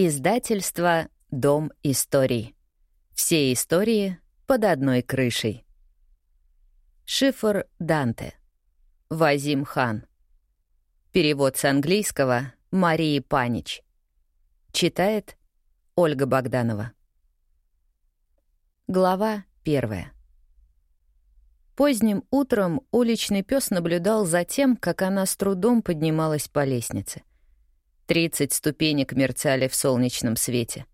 Издательство «Дом историй». Все истории под одной крышей. Шифр Данте. Вазим Хан. Перевод с английского Марии Панич. Читает Ольга Богданова. Глава первая. Поздним утром уличный пес наблюдал за тем, как она с трудом поднималась по лестнице. Тридцать ступенек мерцали в солнечном свете.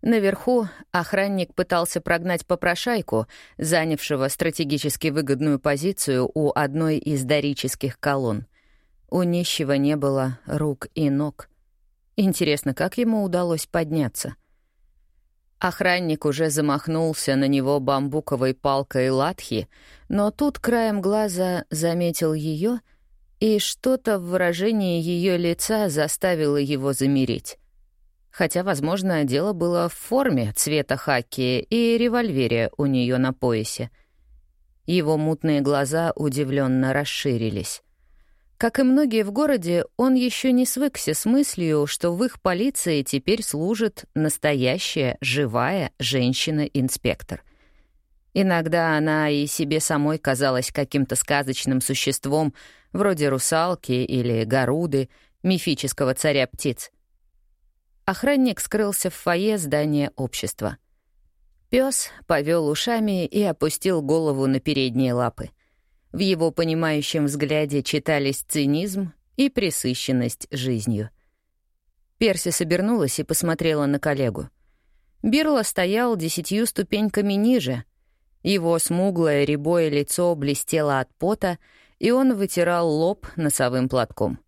Наверху охранник пытался прогнать попрошайку, занявшего стратегически выгодную позицию у одной из дорических колонн. У нищего не было рук и ног. Интересно, как ему удалось подняться? Охранник уже замахнулся на него бамбуковой палкой латхи, но тут краем глаза заметил ее — и что-то в выражении ее лица заставило его замереть. Хотя, возможно, дело было в форме цвета хаки и револьвере у нее на поясе. Его мутные глаза удивленно расширились. Как и многие в городе, он еще не свыкся с мыслью, что в их полиции теперь служит настоящая, живая женщина-инспектор — Иногда она и себе самой казалась каким-то сказочным существом, вроде русалки или горуды, мифического царя птиц. Охранник скрылся в фойе здания общества. Пес повел ушами и опустил голову на передние лапы. В его понимающем взгляде читались цинизм и пресыщенность жизнью. Перси собернулась и посмотрела на коллегу. Бирла стоял десятью ступеньками ниже — его смуглое рябое лицо блестело от пота, и он вытирал лоб носовым платком.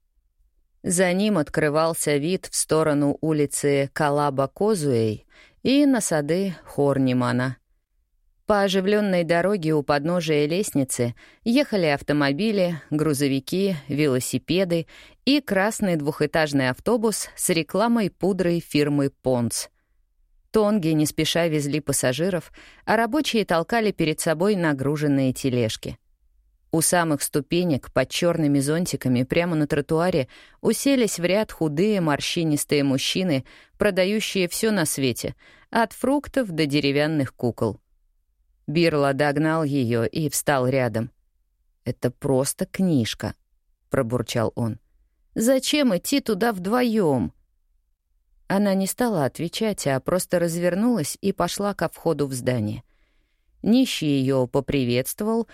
За ним открывался вид в сторону улицы Калаба-Козуэй и на сады Хорнимана. По оживленной дороге у подножия лестницы ехали автомобили, грузовики, велосипеды и красный двухэтажный автобус с рекламой пудры фирмы «Понс». Тонги не спеша везли пассажиров, а рабочие толкали перед собой нагруженные тележки. У самых ступенек под черными зонтиками прямо на тротуаре уселись в ряд худые морщинистые мужчины, продающие все на свете, от фруктов до деревянных кукол. Бирла догнал ее и встал рядом. «Это просто книжка», — пробурчал он. «Зачем идти туда вдвоем? Она не стала отвечать, а просто развернулась и пошла ко входу в здание. Нищий ее поприветствовал,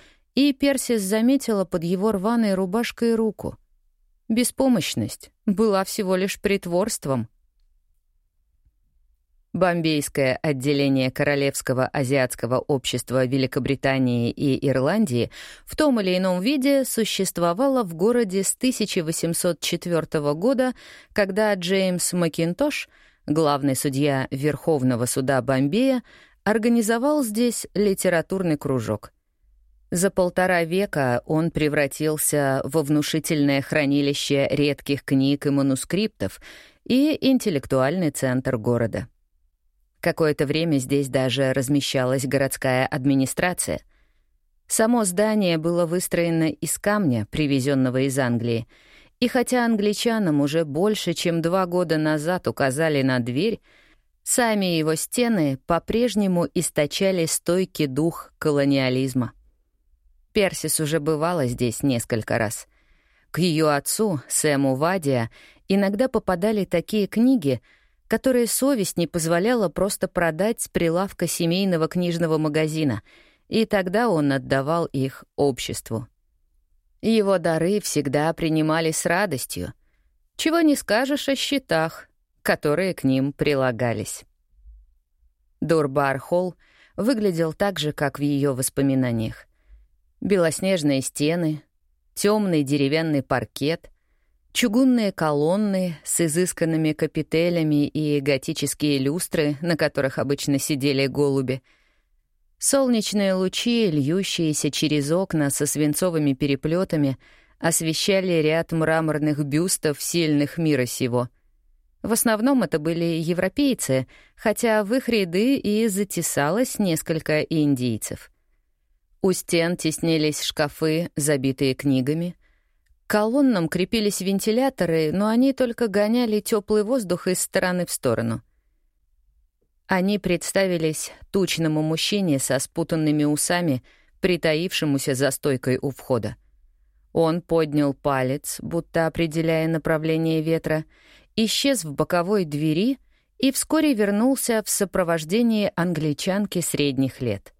и Персис заметила под его рваной рубашкой руку. Беспомощность была всего лишь притворством — Бомбейское отделение Королевского азиатского общества Великобритании и Ирландии в том или ином виде существовало в городе с 1804 года, когда Джеймс Макинтош, главный судья Верховного суда Бомбея, организовал здесь литературный кружок. За полтора века он превратился во внушительное хранилище редких книг и манускриптов и интеллектуальный центр города. Какое-то время здесь даже размещалась городская администрация. Само здание было выстроено из камня, привезенного из Англии, и хотя англичанам уже больше, чем два года назад указали на дверь, сами его стены по-прежнему источали стойкий дух колониализма. Персис уже бывала здесь несколько раз. К ее отцу, Сэму Вадия, иногда попадали такие книги — которые совесть не позволяла просто продать с прилавка семейного книжного магазина, и тогда он отдавал их обществу. Его дары всегда принимали с радостью. Чего не скажешь о счетах, которые к ним прилагались. Дурбар-холл выглядел так же, как в ее воспоминаниях. Белоснежные стены, темный деревянный паркет — Чугунные колонны с изысканными капителями и готические люстры, на которых обычно сидели голуби. Солнечные лучи, льющиеся через окна со свинцовыми переплетами, освещали ряд мраморных бюстов сильных мира сего. В основном это были европейцы, хотя в их ряды и затесалось несколько индийцев. У стен теснились шкафы, забитые книгами — колоннам крепились вентиляторы, но они только гоняли теплый воздух из стороны в сторону. Они представились тучному мужчине со спутанными усами, притаившемуся за стойкой у входа. Он поднял палец, будто определяя направление ветра, исчез в боковой двери и вскоре вернулся в сопровождении англичанки средних лет.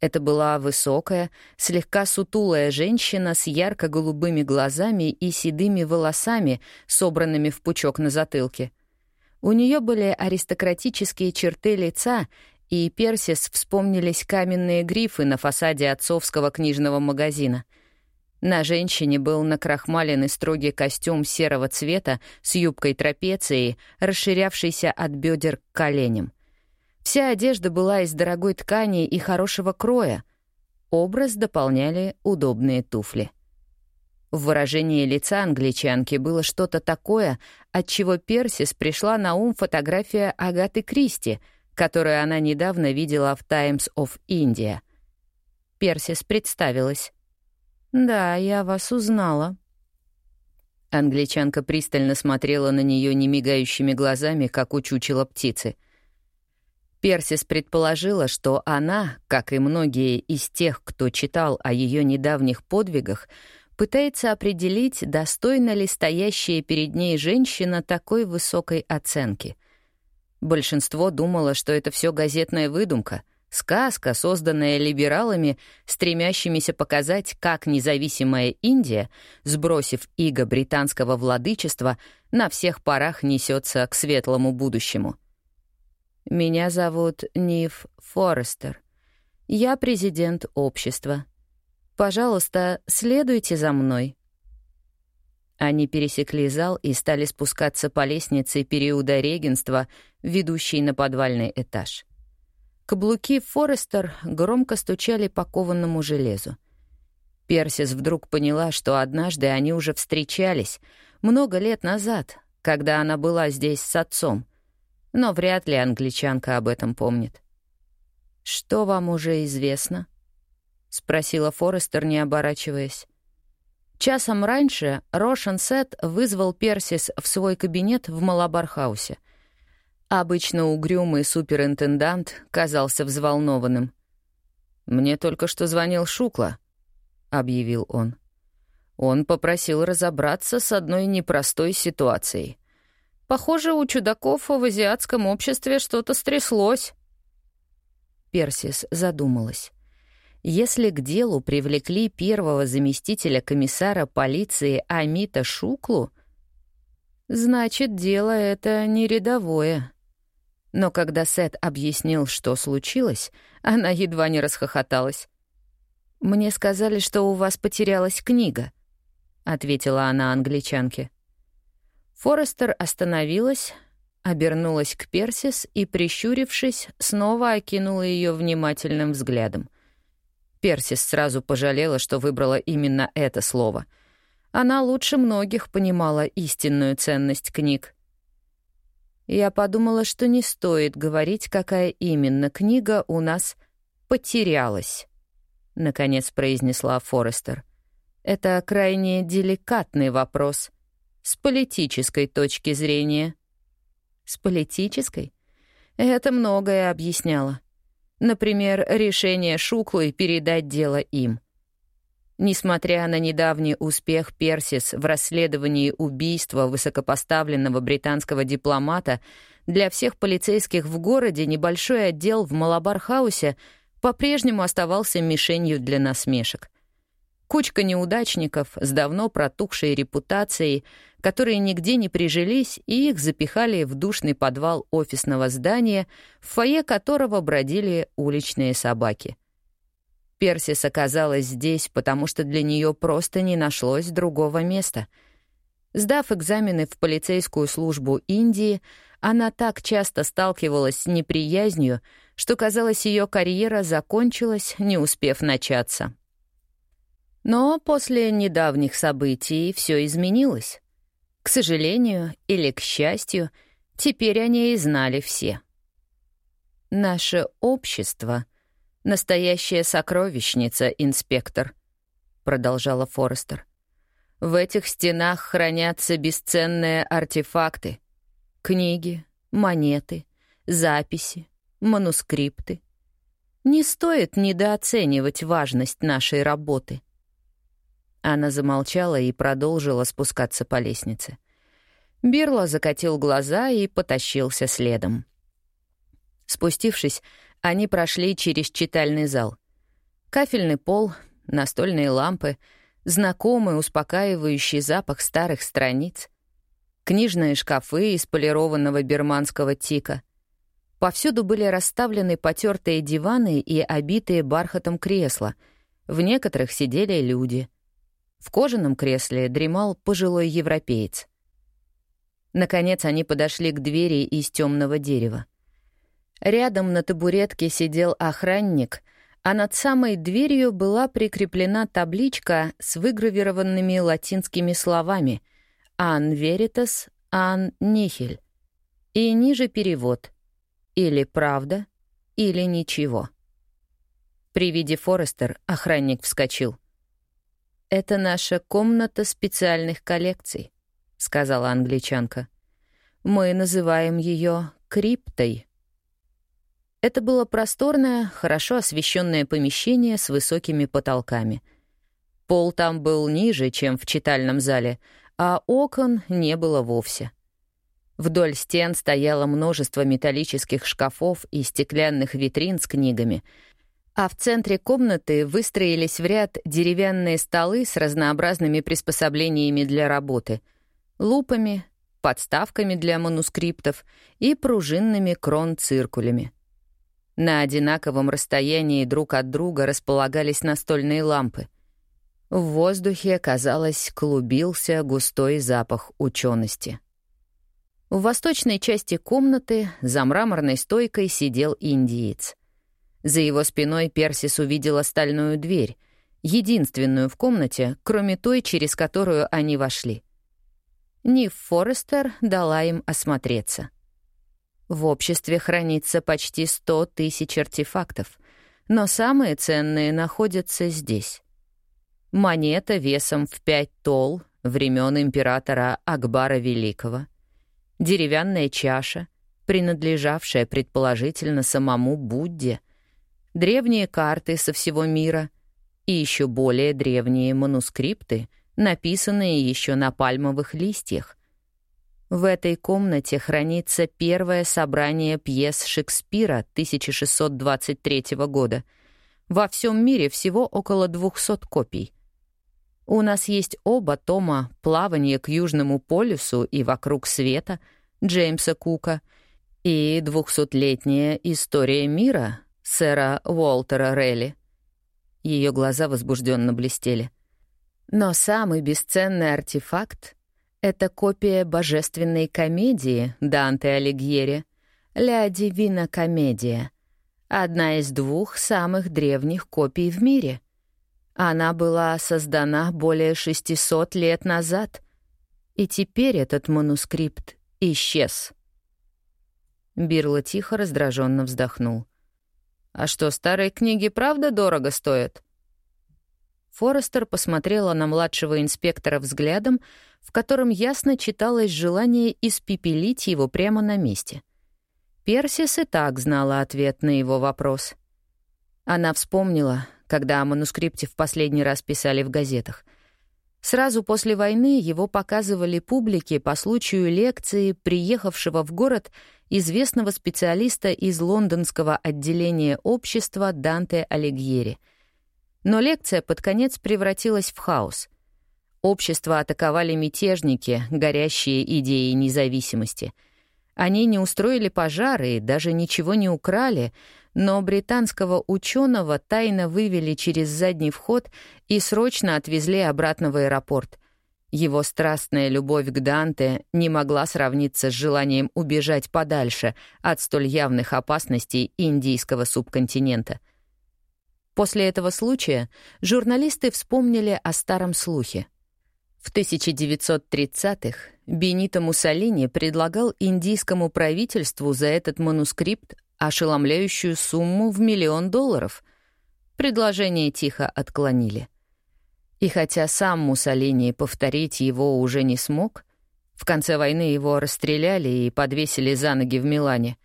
Это была высокая, слегка сутулая женщина с ярко-голубыми глазами и седыми волосами, собранными в пучок на затылке. У нее были аристократические черты лица, и Персис вспомнились каменные грифы на фасаде отцовского книжного магазина — на женщине был накрахмаленный строгий костюм серого цвета с юбкой трапеции, расширявшейся от бедер к коленям. Вся одежда была из дорогой ткани и хорошего кроя. Образ дополняли удобные туфли. В выражении лица англичанки было что-то такое, от чего Персис пришла на ум фотография Агаты Кристи, которую она недавно видела в «Times of India». Персис представилась. «Да, я вас узнала». Англичанка пристально смотрела на нее немигающими глазами, как у чучела птицы. Персис предположила, что она, как и многие из тех, кто читал о ее недавних подвигах, пытается определить, достойна ли стоящая перед ней женщина такой высокой оценки. Большинство думало, что это все газетная выдумка — Сказка, созданная либералами, стремящимися показать, как независимая Индия, сбросив иго британского владычества, на всех парах несется к светлому будущему. «Меня зовут Нив Форестер. Я президент общества. Пожалуйста, следуйте за мной». Они пересекли зал и стали спускаться по лестнице периода регенства, ведущей на подвальный этаж. Каблуки Форестер громко стучали по кованому железу. Персис вдруг поняла, что однажды они уже встречались, много лет назад, когда она была здесь с отцом. Но вряд ли англичанка об этом помнит. «Что вам уже известно?» — спросила Форестер, не оборачиваясь. Часом раньше Рошен Сет вызвал Персис в свой кабинет в Малабархаусе — Обычно угрюмый суперинтендант казался взволнованным. «Мне только что звонил Шукла», — объявил он. Он попросил разобраться с одной непростой ситуацией. Похоже, у чудаков в азиатском обществе что-то стряслось. Персис задумалась. Если к делу привлекли первого заместителя комиссара полиции Амита Шуклу, значит, дело это не рядовое. Но когда Сет объяснил, что случилось, она едва не расхохоталась. «Мне сказали, что у вас потерялась книга», — ответила она англичанке. Форестер остановилась, обернулась к Персис и, прищурившись, снова окинула ее внимательным взглядом. Персис сразу пожалела, что выбрала именно это слово. Она лучше многих понимала истинную ценность книг. Я подумала, что не стоит говорить, какая именно книга у нас потерялась, — наконец произнесла Форестер. Это крайне деликатный вопрос. С политической точки зрения. С политической? Это многое объясняло. Например, решение Шуклы передать дело им — Несмотря на недавний успех Персис в расследовании убийства высокопоставленного британского дипломата, для всех полицейских в городе небольшой отдел в Малабархаусе по-прежнему оставался мишенью для насмешек. Кучка неудачников с давно протухшей репутацией, которые нигде не прижились, и их запихали в душный подвал офисного здания, в фойе которого бродили уличные собаки — Персис оказалась здесь, потому что для нее просто не нашлось другого места. Сдав экзамены в полицейскую службу Индии, она так часто сталкивалась с неприязнью, что, казалось, ее карьера закончилась, не успев начаться. Но после недавних событий все изменилось. К сожалению или к счастью, теперь о ней знали все. Наше общество — Настоящая сокровищница, инспектор, продолжала Форестер. В этих стенах хранятся бесценные артефакты. Книги, монеты, записи, манускрипты. Не стоит недооценивать важность нашей работы. Она замолчала и продолжила спускаться по лестнице. Бирла закатил глаза и потащился следом. Спустившись, они прошли через читальный зал. Кафельный пол, настольные лампы, знакомый успокаивающий запах старых страниц, книжные шкафы из полированного бирманского тика. Повсюду были расставлены потертые диваны и обитые бархатом кресла. В некоторых сидели люди. В кожаном кресле дремал пожилой европеец. Наконец они подошли к двери из темного дерева. Рядом на табуретке сидел охранник, а над самой дверью была прикреплена табличка с выгравированными латинскими словами «Ан веритас, ан нихель» и ниже перевод «Или правда, или ничего». При виде Форестер охранник вскочил. «Это наша комната специальных коллекций», — сказала англичанка. «Мы называем ее криптой». Это было просторное, хорошо освещенное помещение с высокими потолками. Пол там был ниже, чем в читальном зале, а окон не было вовсе. Вдоль стен стояло множество металлических шкафов и стеклянных витрин с книгами, а в центре комнаты выстроились в ряд деревянные столы с разнообразными приспособлениями для работы — лупами, подставками для манускриптов и пружинными крон-циркулями — на одинаковом расстоянии друг от друга располагались настольные лампы. В воздухе, казалось, клубился густой запах учености. В восточной части комнаты за мраморной стойкой сидел индиец. За его спиной Персис увидела стальную дверь, единственную в комнате, кроме той, через которую они вошли. Ниф Форестер дала им осмотреться — в обществе хранится почти сто тысяч артефактов, но самые ценные находятся здесь. Монета весом в пять тол времен императора Акбара Великого, деревянная чаша, принадлежавшая предположительно самому Будде, древние карты со всего мира и еще более древние манускрипты, написанные еще на пальмовых листьях, в этой комнате хранится первое собрание пьес Шекспира 1623 года. Во всем мире всего около 200 копий. У нас есть оба тома «Плавание к Южному полюсу и вокруг света» Джеймса Кука и «Двухсотлетняя история мира» сэра Уолтера Релли. Ее глаза возбужденно блестели. Но самый бесценный артефакт это копия божественной комедии Данте Алигьери «Ля Дивина Комедия», одна из двух самых древних копий в мире. Она была создана более 600 лет назад, и теперь этот манускрипт исчез. Бирла тихо раздраженно вздохнул. «А что, старые книги правда дорого стоят?» Форестер посмотрела на младшего инспектора взглядом, в котором ясно читалось желание испепелить его прямо на месте. Персис и так знала ответ на его вопрос. Она вспомнила, когда о манускрипте в последний раз писали в газетах. Сразу после войны его показывали публике по случаю лекции приехавшего в город известного специалиста из лондонского отделения общества Данте Алигьери — но лекция под конец превратилась в хаос. Общество атаковали мятежники, горящие идеей независимости. Они не устроили пожары и даже ничего не украли, но британского ученого тайно вывели через задний вход и срочно отвезли обратно в аэропорт. Его страстная любовь к Данте не могла сравниться с желанием убежать подальше от столь явных опасностей индийского субконтинента — После этого случая журналисты вспомнили о старом слухе. В 1930-х Бенито Муссолини предлагал индийскому правительству за этот манускрипт ошеломляющую сумму в миллион долларов. Предложение тихо отклонили. И хотя сам Муссолини повторить его уже не смог, в конце войны его расстреляли и подвесили за ноги в Милане,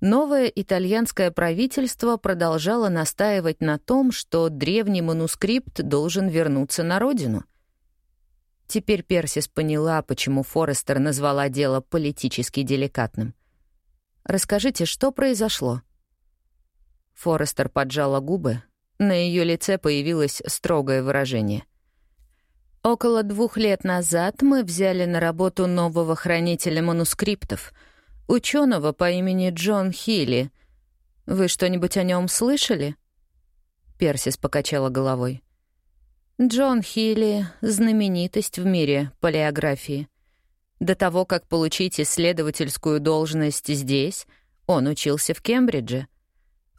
новое итальянское правительство продолжало настаивать на том, что древний манускрипт должен вернуться на родину. Теперь Персис поняла, почему Форестер назвала дело политически деликатным. «Расскажите, что произошло?» Форестер поджала губы, на ее лице появилось строгое выражение. Около двух лет назад мы взяли на работу нового хранителя манускриптов, ученого по имени Джон Хилли. Вы что-нибудь о нем слышали? Персис покачала головой. Джон Хилли — знаменитость в мире палеографии. До того, как получить исследовательскую должность здесь, он учился в Кембридже.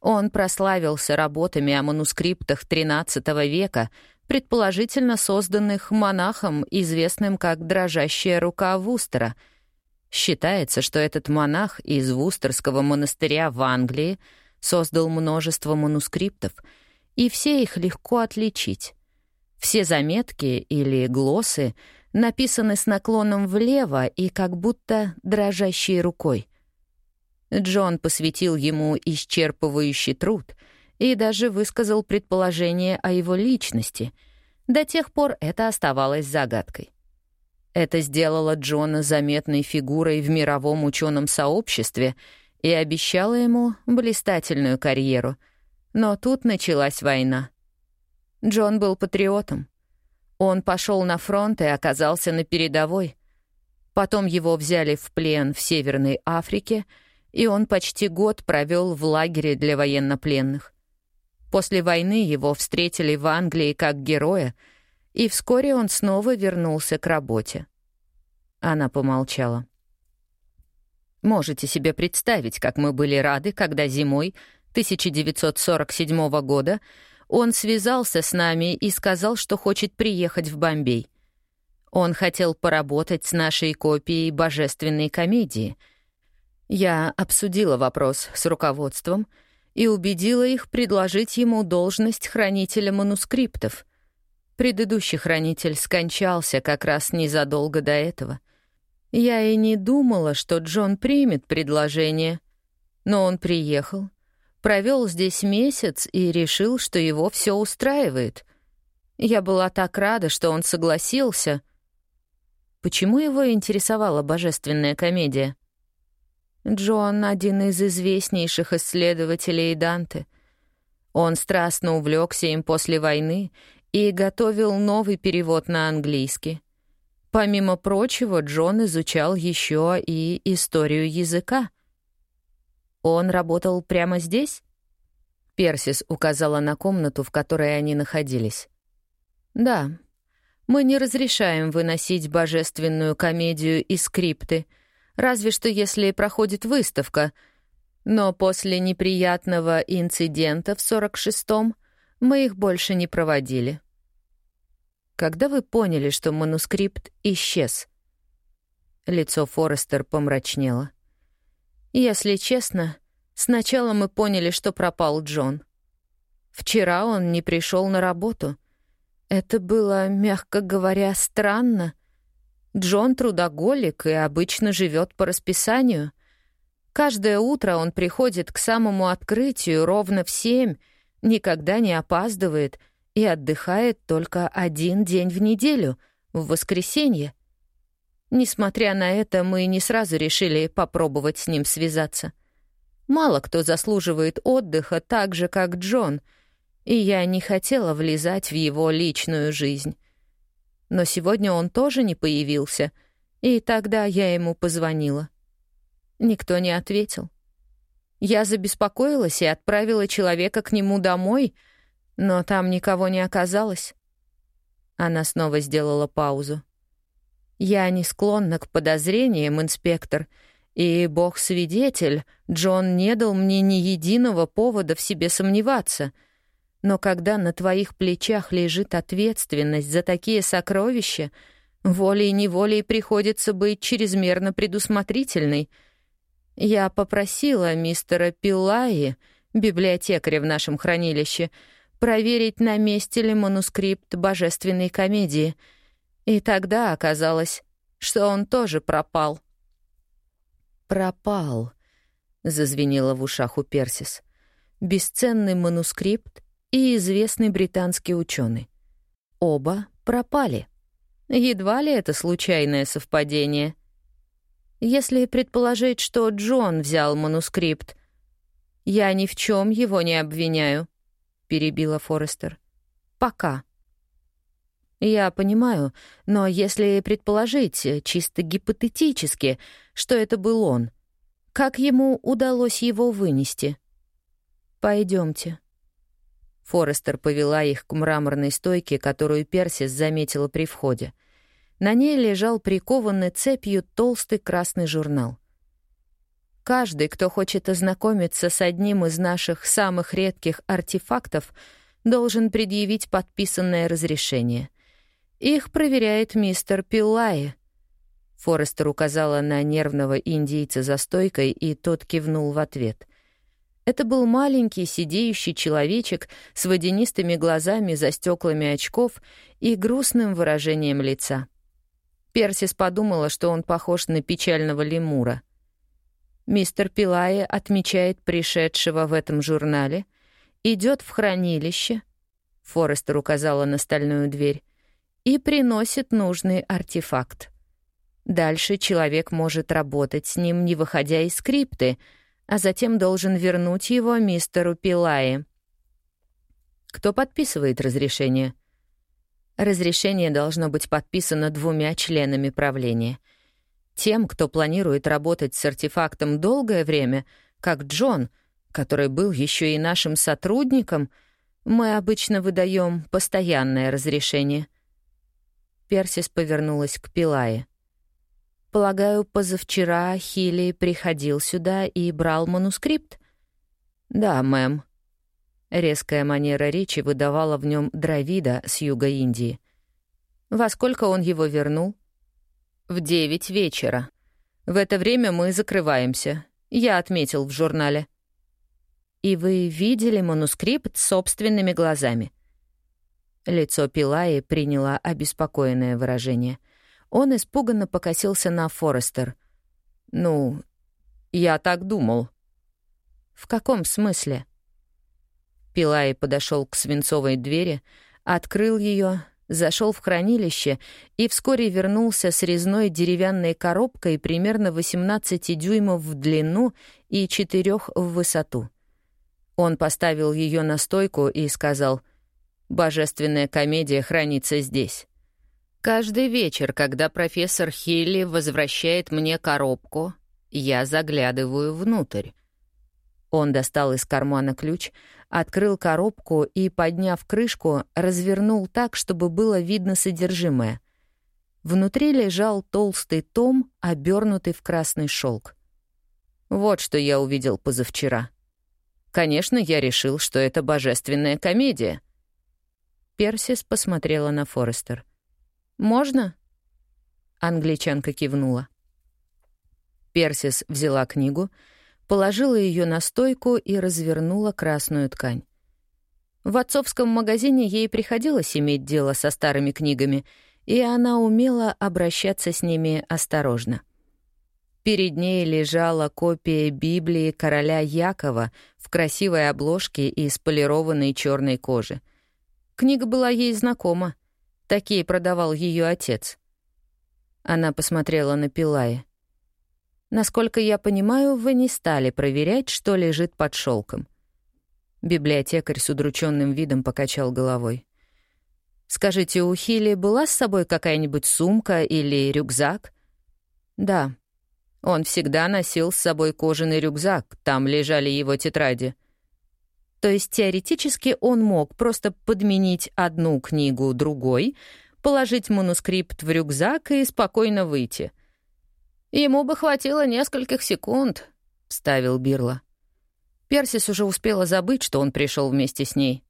Он прославился работами о манускриптах XIII века, предположительно созданных монахом, известным как «дрожащая рука Вустера». Считается, что этот монах из Вустерского монастыря в Англии создал множество манускриптов, и все их легко отличить. Все заметки или глоссы написаны с наклоном влево и как будто дрожащей рукой. Джон посвятил ему исчерпывающий труд — и даже высказал предположение о его личности. До тех пор это оставалось загадкой. Это сделало Джона заметной фигурой в мировом ученом сообществе и обещало ему блистательную карьеру. Но тут началась война. Джон был патриотом. Он пошел на фронт и оказался на передовой. Потом его взяли в плен в Северной Африке, и он почти год провел в лагере для военнопленных. После войны его встретили в Англии как героя, и вскоре он снова вернулся к работе. Она помолчала. Можете себе представить, как мы были рады, когда зимой 1947 года он связался с нами и сказал, что хочет приехать в Бомбей. Он хотел поработать с нашей копией божественной комедии. Я обсудила вопрос с руководством — и убедила их предложить ему должность хранителя манускриптов. Предыдущий хранитель скончался как раз незадолго до этого. Я и не думала, что Джон примет предложение. Но он приехал, провел здесь месяц и решил, что его все устраивает. Я была так рада, что он согласился. Почему его интересовала божественная комедия? Джон — один из известнейших исследователей Данте. Он страстно увлекся им после войны и готовил новый перевод на английский. Помимо прочего, Джон изучал еще и историю языка. Он работал прямо здесь? Персис указала на комнату, в которой они находились. «Да. Мы не разрешаем выносить божественную комедию из скрипты — разве что если проходит выставка. Но после неприятного инцидента в 46-м мы их больше не проводили. Когда вы поняли, что манускрипт исчез? Лицо Форестер помрачнело. Если честно, сначала мы поняли, что пропал Джон. Вчера он не пришел на работу. Это было, мягко говоря, странно. Джон трудоголик и обычно живет по расписанию. Каждое утро он приходит к самому открытию ровно в семь, никогда не опаздывает и отдыхает только один день в неделю, в воскресенье. Несмотря на это, мы не сразу решили попробовать с ним связаться. Мало кто заслуживает отдыха так же, как Джон, и я не хотела влезать в его личную жизнь. Но сегодня он тоже не появился, и тогда я ему позвонила. Никто не ответил. Я забеспокоилась и отправила человека к нему домой, но там никого не оказалось. Она снова сделала паузу. «Я не склонна к подозрениям, инспектор, и, бог свидетель, Джон не дал мне ни единого повода в себе сомневаться — но когда на твоих плечах лежит ответственность за такие сокровища, волей-неволей приходится быть чрезмерно предусмотрительной. Я попросила мистера Пилаи, библиотекаря в нашем хранилище, проверить, на месте ли манускрипт божественной комедии. И тогда оказалось, что он тоже пропал. «Пропал», — зазвенело в ушах у Персис. «Бесценный манускрипт и известный британский ученый. Оба пропали. Едва ли это случайное совпадение. Если предположить, что Джон взял манускрипт, я ни в чем его не обвиняю, перебила Форестер. Пока. Я понимаю, но если предположить, чисто гипотетически, что это был он, как ему удалось его вынести? Пойдемте. Форестер повела их к мраморной стойке, которую Персис заметила при входе — на ней лежал прикованный цепью толстый красный журнал. Каждый, кто хочет ознакомиться с одним из наших самых редких артефактов, должен предъявить подписанное разрешение. Их проверяет мистер Пиллай. Форестер указала на нервного индийца за стойкой, и тот кивнул в ответ. Это был маленький сидеющий человечек с водянистыми глазами за стеклами очков и грустным выражением лица. Персис подумала, что он похож на печального лемура. Мистер Пилая отмечает пришедшего в этом журнале, идет в хранилище, Форестер указала на стальную дверь, и приносит нужный артефакт. Дальше человек может работать с ним, не выходя из скрипты, а затем должен вернуть его мистеру Пилае. Кто подписывает разрешение? Разрешение должно быть подписано двумя членами правления. Тем, кто планирует работать с артефактом долгое время, как Джон, который был еще и нашим сотрудником, мы обычно выдаем постоянное разрешение. Персис повернулась к Пилае. «Полагаю, позавчера Хилли приходил сюда и брал манускрипт?» «Да, мэм», Резкая манера речи выдавала в нем Дравида с юга Индии. Во сколько он его вернул? В девять вечера. В это время мы закрываемся. Я отметил в журнале. И вы видели манускрипт собственными глазами? Лицо Пилаи приняло обеспокоенное выражение. Он испуганно покосился на Форестер. «Ну, я так думал». «В каком смысле?» Пилай подошел к свинцовой двери, открыл ее, зашел в хранилище и вскоре вернулся с резной деревянной коробкой примерно 18 дюймов в длину и 4 в высоту. Он поставил ее на стойку и сказал, «Божественная комедия хранится здесь». Каждый вечер, когда профессор Хилли возвращает мне коробку, я заглядываю внутрь. Он достал из кармана ключ, открыл коробку и, подняв крышку, развернул так, чтобы было видно содержимое. Внутри лежал толстый том, обернутый в красный шелк. Вот что я увидел позавчера. Конечно, я решил, что это божественная комедия. Персис посмотрела на Форестер. «Можно?» Англичанка кивнула. Персис взяла книгу — положила ее на стойку и развернула красную ткань. В отцовском магазине ей приходилось иметь дело со старыми книгами, и она умела обращаться с ними осторожно. Перед ней лежала копия Библии короля Якова в красивой обложке из полированной черной кожи. Книга была ей знакома. Такие продавал ее отец. Она посмотрела на Пилая. Насколько я понимаю, вы не стали проверять, что лежит под шелком. Библиотекарь с удрученным видом покачал головой. «Скажите, у Хили была с собой какая-нибудь сумка или рюкзак?» «Да. Он всегда носил с собой кожаный рюкзак, там лежали его тетради». То есть теоретически он мог просто подменить одну книгу другой, положить манускрипт в рюкзак и спокойно выйти — «Ему бы хватило нескольких секунд», — вставил Бирла. Персис уже успела забыть, что он пришел вместе с ней.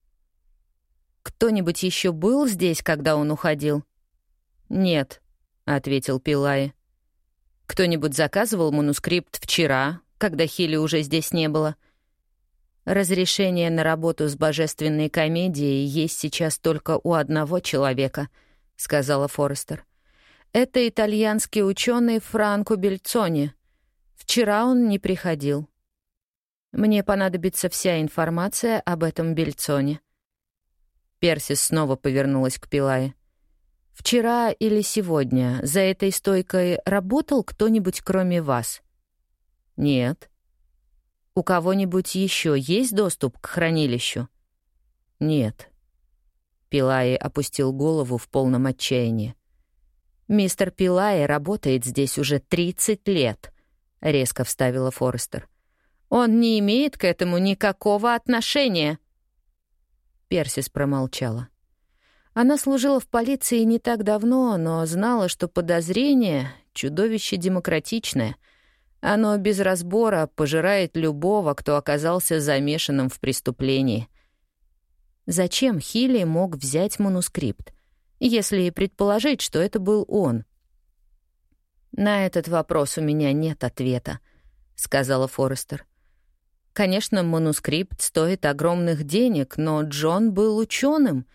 «Кто-нибудь еще был здесь, когда он уходил?» «Нет», — ответил Пилай. «Кто-нибудь заказывал манускрипт вчера, когда Хилли уже здесь не было?» Разрешение на работу с божественной комедией есть сейчас только у одного человека, сказала Форестер. Это итальянский ученый Франко Бельцони. Вчера он не приходил. Мне понадобится вся информация об этом Бельцоне. Персис снова повернулась к Пилае. «Вчера или сегодня за этой стойкой работал кто-нибудь кроме вас?» «Нет». «У кого-нибудь еще есть доступ к хранилищу?» «Нет». Пилай опустил голову в полном отчаянии. «Мистер Пилай работает здесь уже 30 лет», — резко вставила Форестер. «Он не имеет к этому никакого отношения». Персис промолчала. Она служила в полиции не так давно, но знала, что подозрение — чудовище демократичное. Оно без разбора пожирает любого, кто оказался замешанным в преступлении. Зачем Хилли мог взять манускрипт, если предположить, что это был он? «На этот вопрос у меня нет ответа», — сказала Форестер. Конечно, манускрипт стоит огромных денег, но Джон был ученым.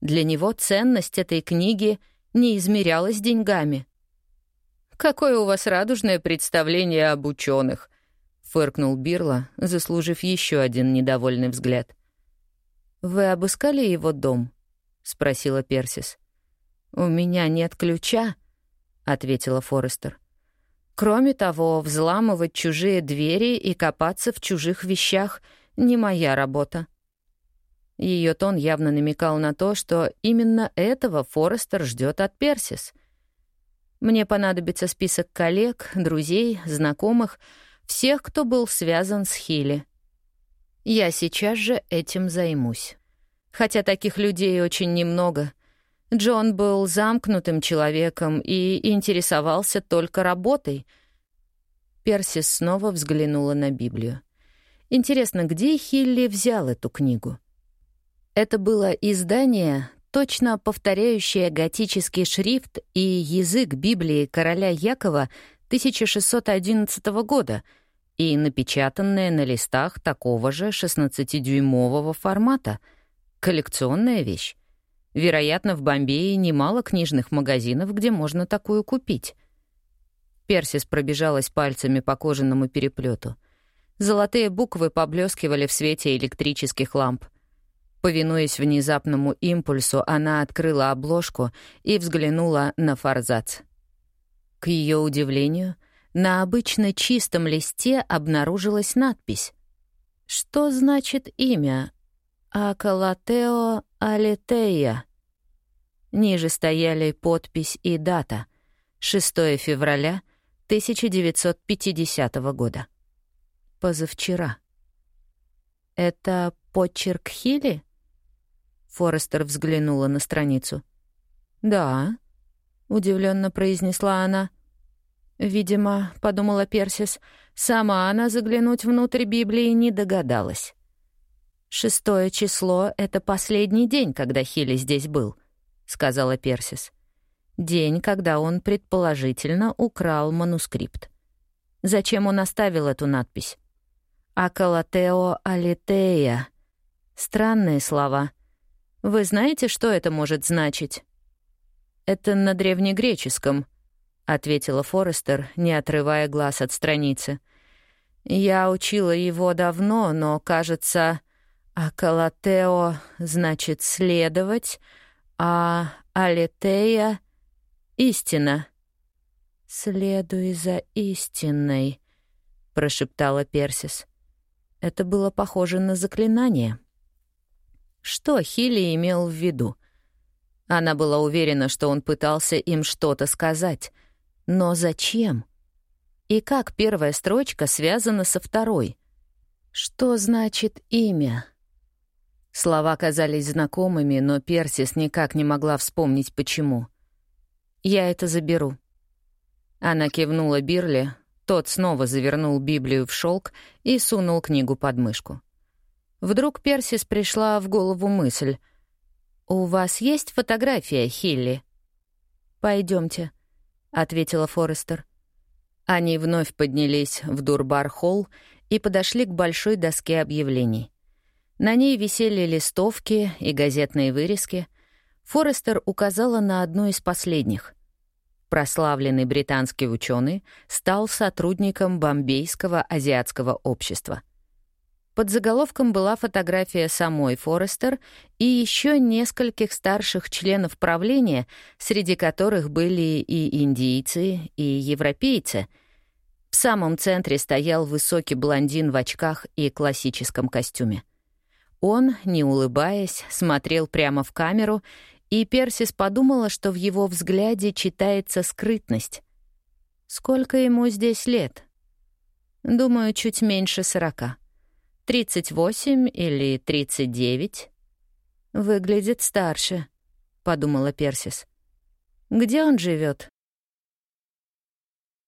Для него ценность этой книги не измерялась деньгами. «Какое у вас радужное представление об ученых, фыркнул Бирла, заслужив еще один недовольный взгляд. «Вы обыскали его дом?» — спросила Персис. «У меня нет ключа», — ответила Форестер. Кроме того, взламывать чужие двери и копаться в чужих вещах — не моя работа. Ее тон явно намекал на то, что именно этого Форестер ждет от Персис. Мне понадобится список коллег, друзей, знакомых, всех, кто был связан с Хилли. Я сейчас же этим займусь. Хотя таких людей очень немного — Джон был замкнутым человеком и интересовался только работой. Персис снова взглянула на Библию. Интересно, где Хилли взял эту книгу? Это было издание, точно повторяющее готический шрифт и язык Библии короля Якова 1611 года и напечатанное на листах такого же 16-дюймового формата. Коллекционная вещь. Вероятно, в Бомбее немало книжных магазинов, где можно такую купить. Персис пробежалась пальцами по кожаному переплету. Золотые буквы поблескивали в свете электрических ламп. Повинуясь внезапному импульсу, она открыла обложку и взглянула на форзац. К ее удивлению, на обычно чистом листе обнаружилась надпись. Что значит имя Акалатео Алитея. Ниже стояли подпись и дата — 6 февраля 1950 года. Позавчера. «Это почерк Хилли?» Форестер взглянула на страницу. «Да», — удивленно произнесла она. «Видимо, — подумала Персис, — сама она заглянуть внутрь Библии не догадалась». «Шестое число — это последний день, когда Хилли здесь был», — сказала Персис. «День, когда он, предположительно, украл манускрипт. Зачем он оставил эту надпись? «Акалатео алитея». Странные слова. Вы знаете, что это может значить? «Это на древнегреческом», — ответила Форестер, не отрывая глаз от страницы. «Я учила его давно, но, кажется, а Калатео значит «следовать», а Алитея — «истина». «Следуй за истиной», — прошептала Персис. Это было похоже на заклинание. Что Хилли имел в виду? Она была уверена, что он пытался им что-то сказать. Но зачем? И как первая строчка связана со второй? Что значит имя? Слова казались знакомыми, но Персис никак не могла вспомнить, почему. «Я это заберу». Она кивнула Бирли, тот снова завернул Библию в шелк и сунул книгу под мышку. Вдруг Персис пришла в голову мысль. «У вас есть фотография, Хилли?» Пойдемте, ответила Форестер. Они вновь поднялись в Дурбар-холл и подошли к большой доске объявлений — На ней висели листовки и газетные вырезки. Форестер указала на одну из последних. Прославленный британский ученый стал сотрудником Бомбейского азиатского общества. Под заголовком была фотография самой Форестер и еще нескольких старших членов правления, среди которых были и индийцы, и европейцы. В самом центре стоял высокий блондин в очках и классическом костюме. Он, не улыбаясь, смотрел прямо в камеру и Персис подумала, что в его взгляде читается скрытность. Сколько ему здесь лет? Думаю, чуть меньше сорока. Тридцать восемь или тридцать девять? Выглядит старше, — подумала Персис. Где он живет?